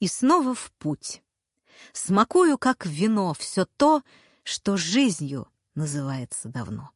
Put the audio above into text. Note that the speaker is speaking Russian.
и снова в путь. Смакую, как вино, все то, что жизнью называется давно.